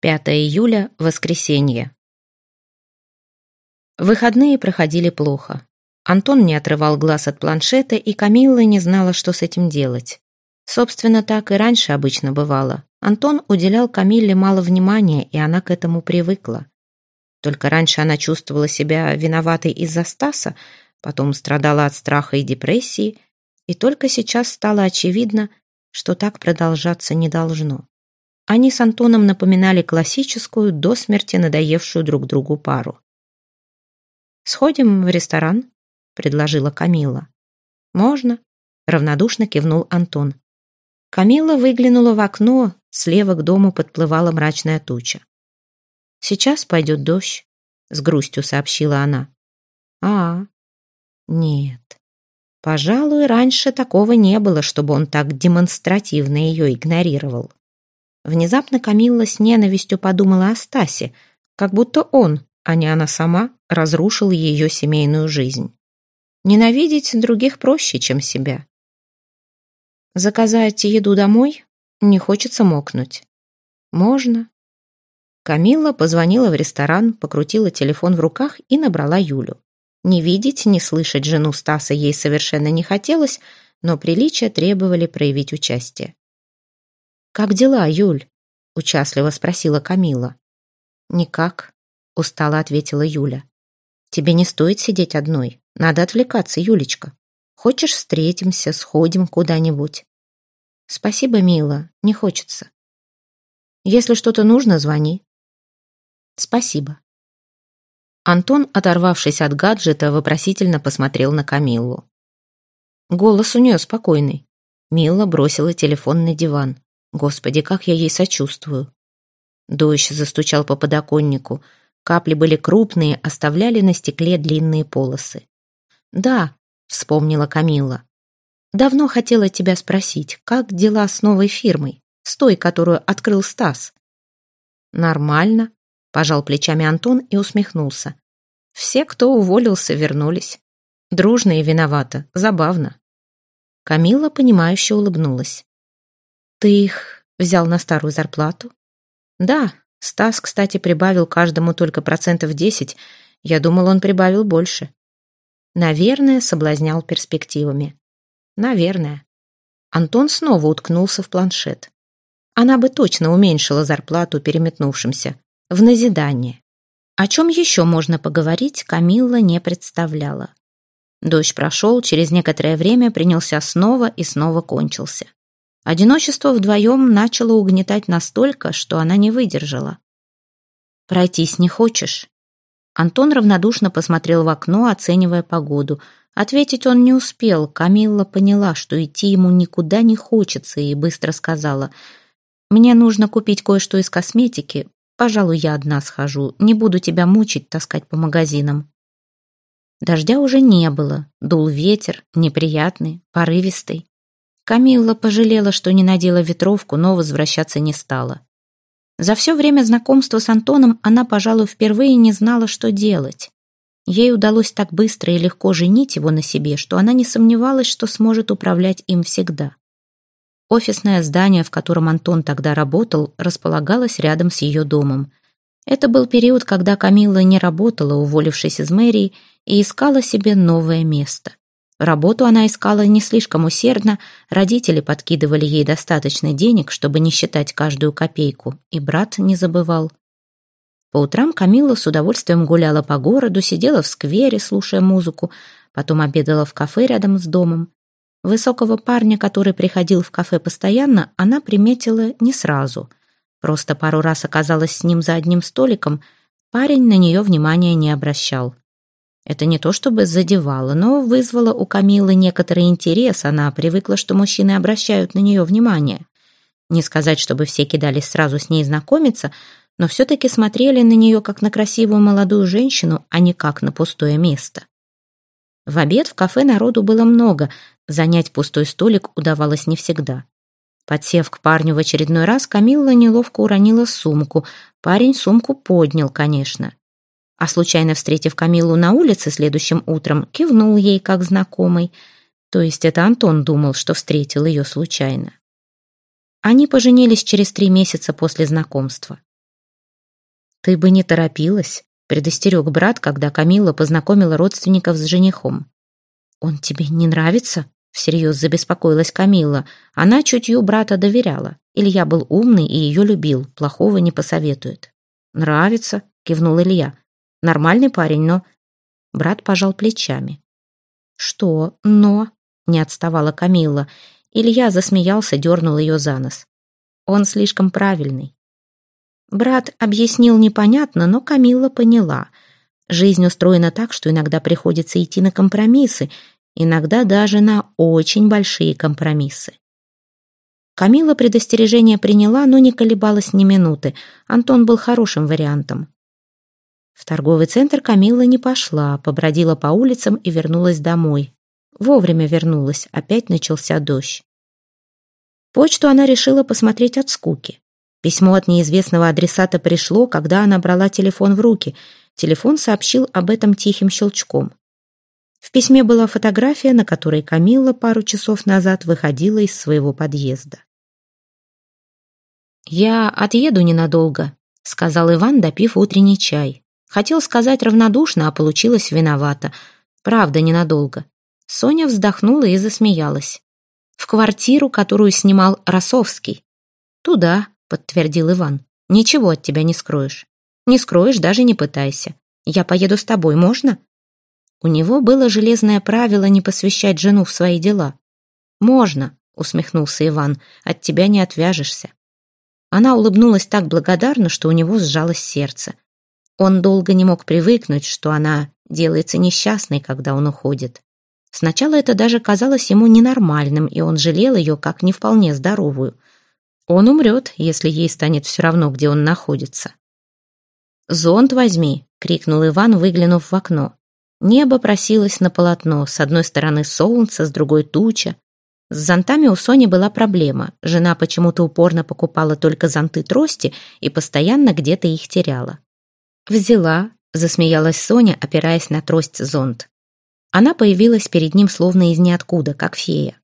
5 июля, воскресенье. Выходные проходили плохо. Антон не отрывал глаз от планшета, и Камилла не знала, что с этим делать. Собственно, так и раньше обычно бывало. Антон уделял Камилле мало внимания, и она к этому привыкла. Только раньше она чувствовала себя виноватой из-за Стаса, потом страдала от страха и депрессии, и только сейчас стало очевидно, что так продолжаться не должно. Они с Антоном напоминали классическую, до смерти надоевшую друг другу пару. «Сходим в ресторан?» — предложила Камила. «Можно», — равнодушно кивнул Антон. Камила выглянула в окно, слева к дому подплывала мрачная туча. «Сейчас пойдет дождь», — с грустью сообщила она. «А, нет. Пожалуй, раньше такого не было, чтобы он так демонстративно ее игнорировал. Внезапно Камилла с ненавистью подумала о Стасе, как будто он, а не она сама, разрушил ее семейную жизнь. Ненавидеть других проще, чем себя. Заказать еду домой? Не хочется мокнуть. Можно. Камилла позвонила в ресторан, покрутила телефон в руках и набрала Юлю. Не видеть, не слышать жену Стаса ей совершенно не хотелось, но приличия требовали проявить участие. «Как дела, Юль?» — участливо спросила Камила. «Никак», — устало ответила Юля. «Тебе не стоит сидеть одной. Надо отвлекаться, Юлечка. Хочешь, встретимся, сходим куда-нибудь?» «Спасибо, мила, не хочется. Если что-то нужно, звони». «Спасибо». Антон, оторвавшись от гаджета, вопросительно посмотрел на Камиллу. Голос у нее спокойный. Мила бросила телефон на диван. Господи, как я ей сочувствую. Дождь застучал по подоконнику. Капли были крупные, оставляли на стекле длинные полосы. «Да», — вспомнила Камила. «Давно хотела тебя спросить, как дела с новой фирмой, с той, которую открыл Стас?» «Нормально», — пожал плечами Антон и усмехнулся. «Все, кто уволился, вернулись. Дружно и виновата, забавно». Камила, понимающе улыбнулась. «Ты их взял на старую зарплату?» «Да, Стас, кстати, прибавил каждому только процентов десять. Я думал, он прибавил больше». «Наверное, соблазнял перспективами». «Наверное». Антон снова уткнулся в планшет. Она бы точно уменьшила зарплату переметнувшимся. В назидание. О чем еще можно поговорить, Камилла не представляла. Дождь прошел, через некоторое время принялся снова и снова кончился. Одиночество вдвоем начало угнетать настолько, что она не выдержала. «Пройтись не хочешь?» Антон равнодушно посмотрел в окно, оценивая погоду. Ответить он не успел. Камилла поняла, что идти ему никуда не хочется, и быстро сказала. «Мне нужно купить кое-что из косметики. Пожалуй, я одна схожу. Не буду тебя мучить, таскать по магазинам». Дождя уже не было. Дул ветер, неприятный, порывистый. Камилла пожалела, что не надела ветровку, но возвращаться не стала. За все время знакомства с Антоном она, пожалуй, впервые не знала, что делать. Ей удалось так быстро и легко женить его на себе, что она не сомневалась, что сможет управлять им всегда. Офисное здание, в котором Антон тогда работал, располагалось рядом с ее домом. Это был период, когда Камилла не работала, уволившись из мэрии, и искала себе новое место. Работу она искала не слишком усердно, родители подкидывали ей достаточно денег, чтобы не считать каждую копейку, и брат не забывал. По утрам Камилла с удовольствием гуляла по городу, сидела в сквере, слушая музыку, потом обедала в кафе рядом с домом. Высокого парня, который приходил в кафе постоянно, она приметила не сразу. Просто пару раз оказалась с ним за одним столиком, парень на нее внимания не обращал. Это не то чтобы задевало, но вызвало у Камилы некоторый интерес. Она привыкла, что мужчины обращают на нее внимание. Не сказать, чтобы все кидались сразу с ней знакомиться, но все-таки смотрели на нее как на красивую молодую женщину, а не как на пустое место. В обед в кафе народу было много, занять пустой столик удавалось не всегда. Подсев к парню в очередной раз, Камилла неловко уронила сумку. Парень сумку поднял, конечно а случайно встретив Камилу на улице следующим утром, кивнул ей как знакомый. То есть это Антон думал, что встретил ее случайно. Они поженились через три месяца после знакомства. «Ты бы не торопилась», — предостерег брат, когда Камила познакомила родственников с женихом. «Он тебе не нравится?» — всерьез забеспокоилась Камила. Она чутью брата доверяла. Илья был умный и ее любил, плохого не посоветует. «Нравится», — кивнул Илья. «Нормальный парень, но...» Брат пожал плечами. «Что «но»?» — не отставала Камила. Илья засмеялся, дернул ее за нос. «Он слишком правильный. Брат объяснил непонятно, но Камила поняла. Жизнь устроена так, что иногда приходится идти на компромиссы, иногда даже на очень большие компромиссы. Камила предостережение приняла, но не колебалась ни минуты. Антон был хорошим вариантом. В торговый центр Камила не пошла, побродила по улицам и вернулась домой. Вовремя вернулась, опять начался дождь. Почту она решила посмотреть от скуки. Письмо от неизвестного адресата пришло, когда она брала телефон в руки. Телефон сообщил об этом тихим щелчком. В письме была фотография, на которой Камилла пару часов назад выходила из своего подъезда. «Я отъеду ненадолго», — сказал Иван, допив утренний чай. Хотел сказать равнодушно, а получилось виновато. Правда, ненадолго. Соня вздохнула и засмеялась. «В квартиру, которую снимал Росовский». «Туда», — подтвердил Иван. «Ничего от тебя не скроешь. Не скроешь, даже не пытайся. Я поеду с тобой, можно?» У него было железное правило не посвящать жену в свои дела. «Можно», — усмехнулся Иван, — «от тебя не отвяжешься». Она улыбнулась так благодарно, что у него сжалось сердце. Он долго не мог привыкнуть, что она делается несчастной, когда он уходит. Сначала это даже казалось ему ненормальным, и он жалел ее как не вполне здоровую — он умрет, если ей станет все равно, где он находится. «Зонт возьми!» — крикнул Иван, выглянув в окно. Небо просилось на полотно, с одной стороны солнце, с другой туча. С зонтами у Сони была проблема. Жена почему-то упорно покупала только зонты-трости и постоянно где-то их теряла. «Взяла», — засмеялась Соня, опираясь на трость-зонт. Она появилась перед ним словно из ниоткуда, как фея.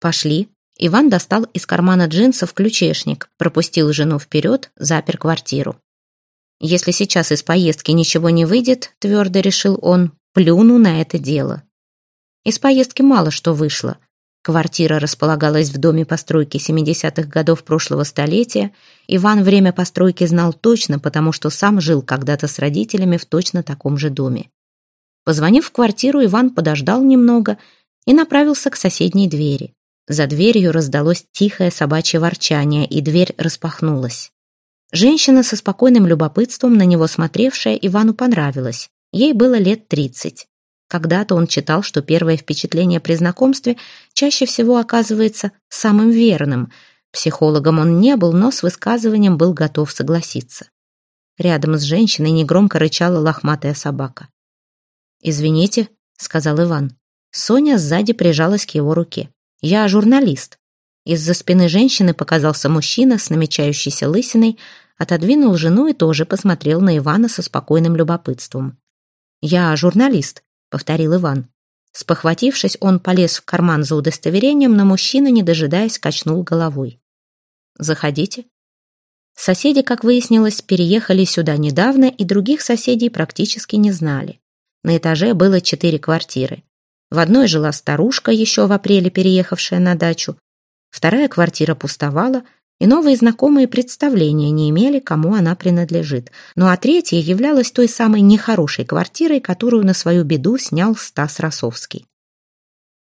«Пошли», Иван достал из кармана джинсов ключешник, пропустил жену вперед, запер квартиру. «Если сейчас из поездки ничего не выйдет», — твердо решил он, — «плюну на это дело». Из поездки мало что вышло. Квартира располагалась в доме постройки 70-х годов прошлого столетия. Иван время постройки знал точно, потому что сам жил когда-то с родителями в точно таком же доме. Позвонив в квартиру, Иван подождал немного и направился к соседней двери. За дверью раздалось тихое собачье ворчание, и дверь распахнулась. Женщина со спокойным любопытством на него смотревшая Ивану понравилась. Ей было лет тридцать. Когда-то он читал, что первое впечатление при знакомстве чаще всего оказывается самым верным. Психологом он не был, но с высказыванием был готов согласиться. Рядом с женщиной негромко рычала лохматая собака. «Извините», — сказал Иван. Соня сзади прижалась к его руке. «Я журналист». Из-за спины женщины показался мужчина с намечающейся лысиной, отодвинул жену и тоже посмотрел на Ивана со спокойным любопытством. «Я журналист», — повторил Иван. Спохватившись, он полез в карман за удостоверением, но мужчина, не дожидаясь, качнул головой. «Заходите». Соседи, как выяснилось, переехали сюда недавно и других соседей практически не знали. На этаже было четыре квартиры. В одной жила старушка, еще в апреле переехавшая на дачу. Вторая квартира пустовала, и новые знакомые представления не имели, кому она принадлежит. Ну а третья являлась той самой нехорошей квартирой, которую на свою беду снял Стас Росовский.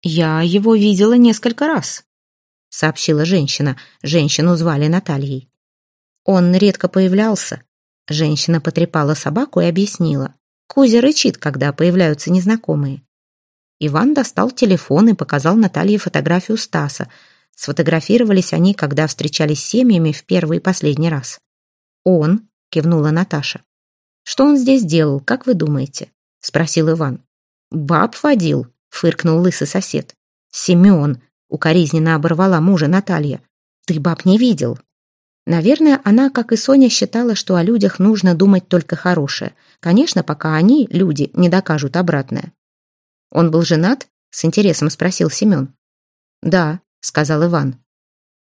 «Я его видела несколько раз», — сообщила женщина. Женщину звали Натальей. «Он редко появлялся». Женщина потрепала собаку и объяснила. Кузя рычит, когда появляются незнакомые. Иван достал телефон и показал Наталье фотографию Стаса. Сфотографировались они, когда встречались семьями в первый и последний раз. «Он», — кивнула Наташа. «Что он здесь делал, как вы думаете?» — спросил Иван. «Баб водил», — фыркнул лысый сосед. «Семен», — укоризненно оборвала мужа Наталья. «Ты баб не видел». Наверное, она, как и Соня, считала, что о людях нужно думать только хорошее. Конечно, пока они, люди, не докажут обратное. «Он был женат?» — с интересом спросил Семен. «Да», — сказал Иван.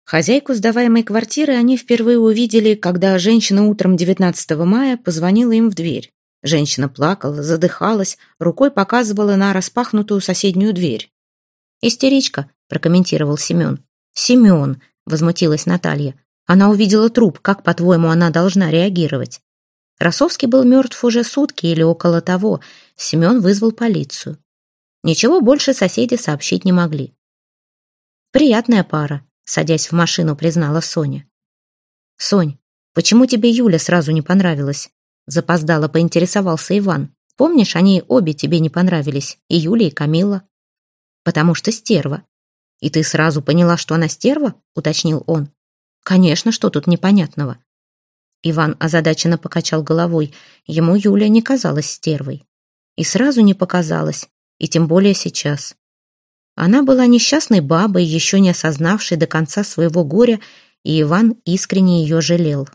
Хозяйку сдаваемой квартиры они впервые увидели, когда женщина утром 19 мая позвонила им в дверь. Женщина плакала, задыхалась, рукой показывала на распахнутую соседнюю дверь. «Истеричка», — прокомментировал Семен. «Семен», — возмутилась Наталья. «Она увидела труп. Как, по-твоему, она должна реагировать?» Росовский был мертв уже сутки или около того. Семен вызвал полицию. Ничего больше соседи сообщить не могли. «Приятная пара», садясь в машину, признала Соня. «Сонь, почему тебе Юля сразу не понравилась?» Запоздало поинтересовался Иван. «Помнишь, они обе тебе не понравились, и Юля, и Камила?» «Потому что стерва». «И ты сразу поняла, что она стерва?» — уточнил он. «Конечно, что тут непонятного?» Иван озадаченно покачал головой. Ему Юля не казалась стервой. И сразу не показалась, и тем более сейчас. Она была несчастной бабой, еще не осознавшей до конца своего горя, и Иван искренне ее жалел.